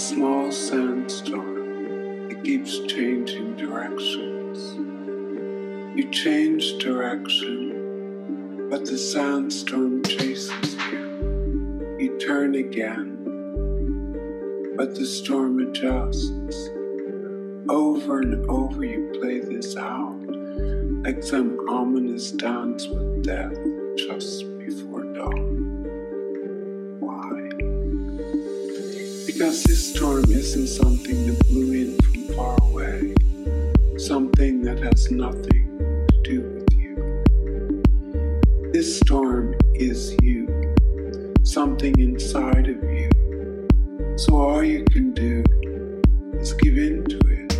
small sandstorm. It keeps changing directions. You change direction, but the sandstorm chases you. You turn again, but the storm adjusts. Over and over you play this out, like some ominous dance with death just before dawn. Because this storm isn't something that blew in from far away, something that has nothing to do with you. This storm is you, something inside of you. So all you can do is give in to it.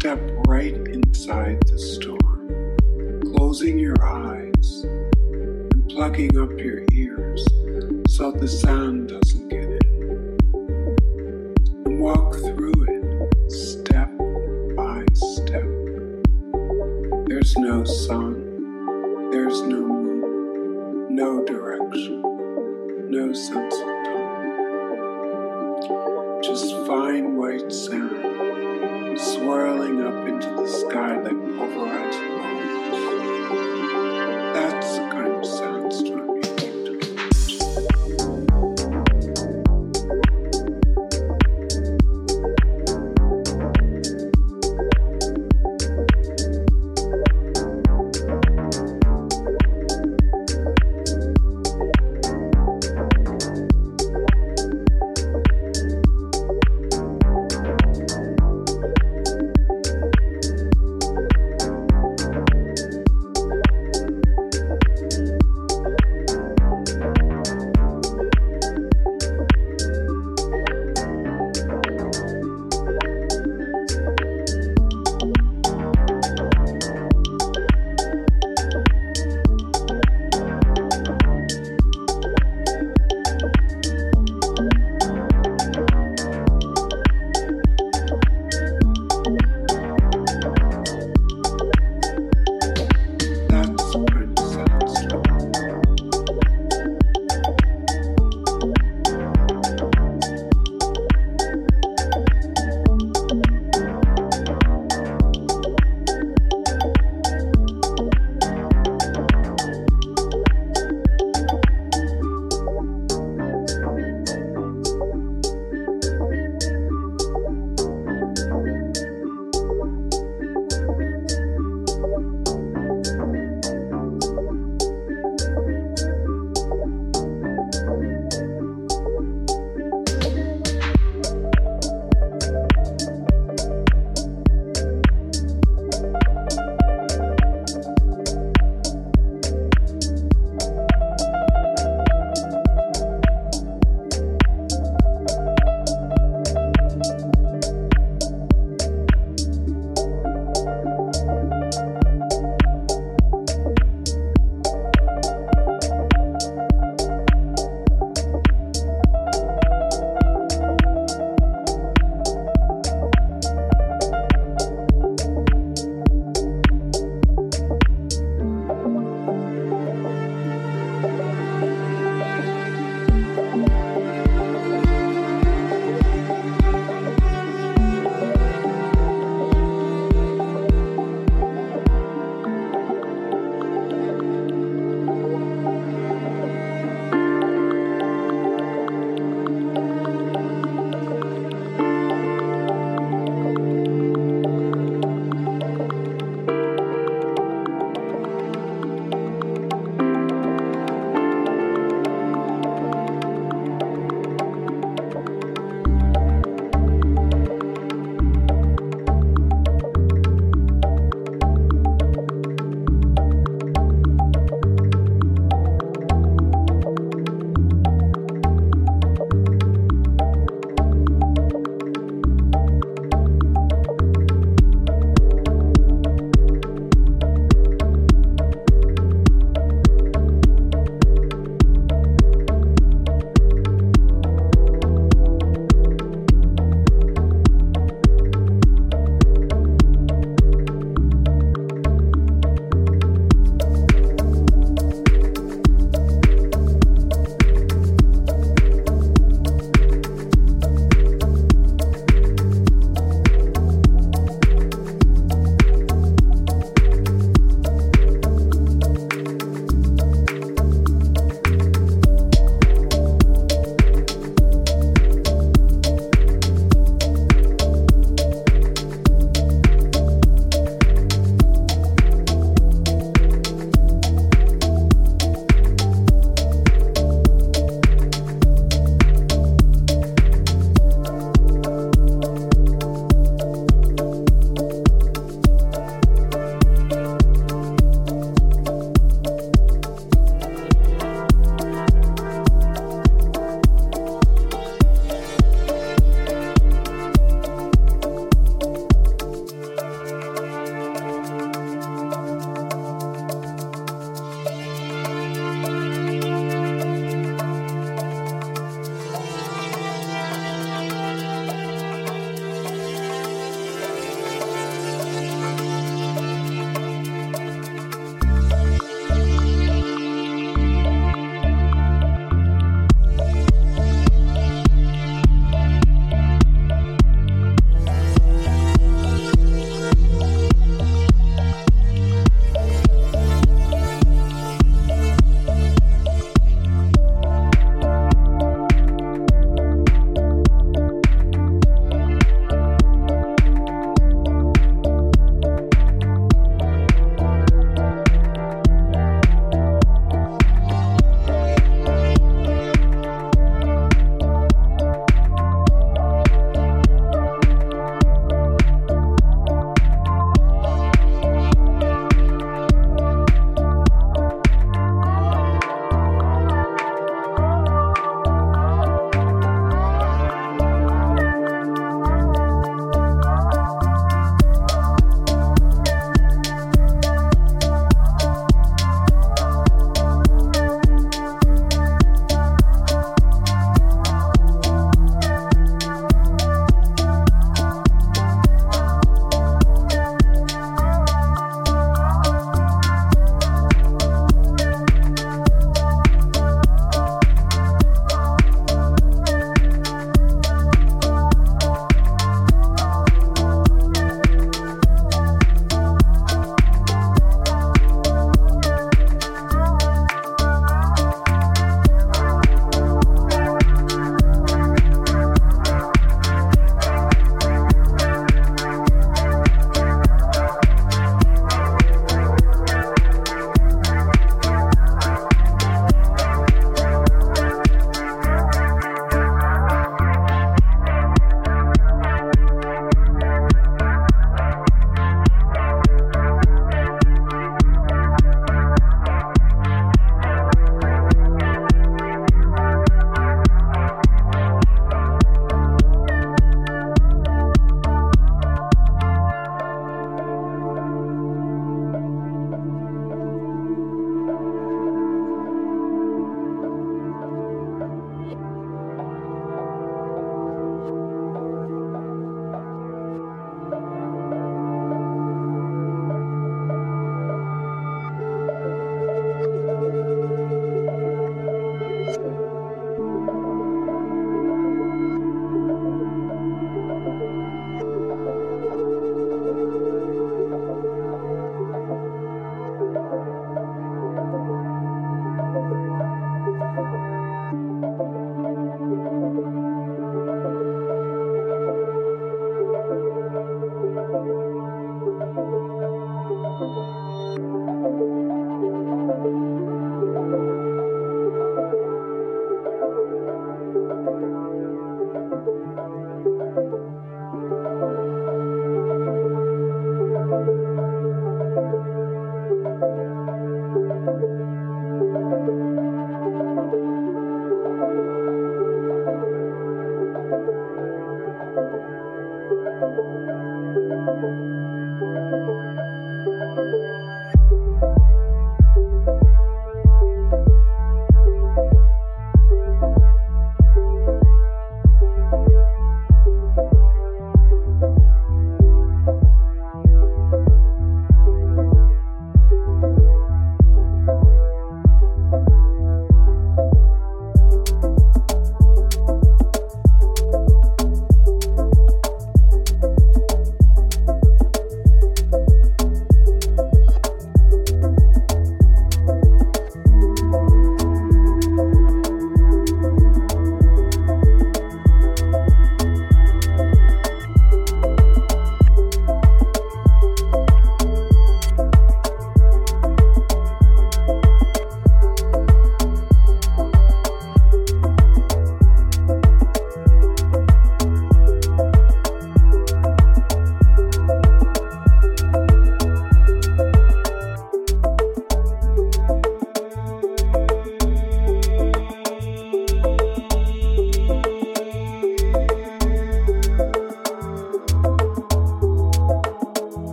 Step right inside the storm, closing your eyes and plugging up your ears so the sound doesn't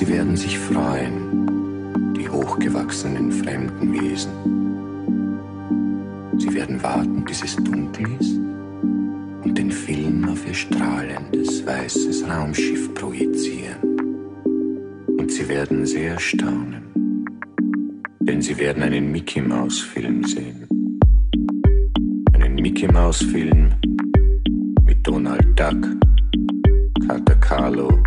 sie werden sich freuen, die hochgewachsenen fremden Wesen. Sie werden warten, bis es dunkel ist und den Film auf ihr strahlendes weißes Raumschiff projizieren. Und sie werden sehr staunen, denn sie werden einen Mickey Mouse Film sehen. Einen Mickey Mouse Film mit Donald Duck, Carter Carlo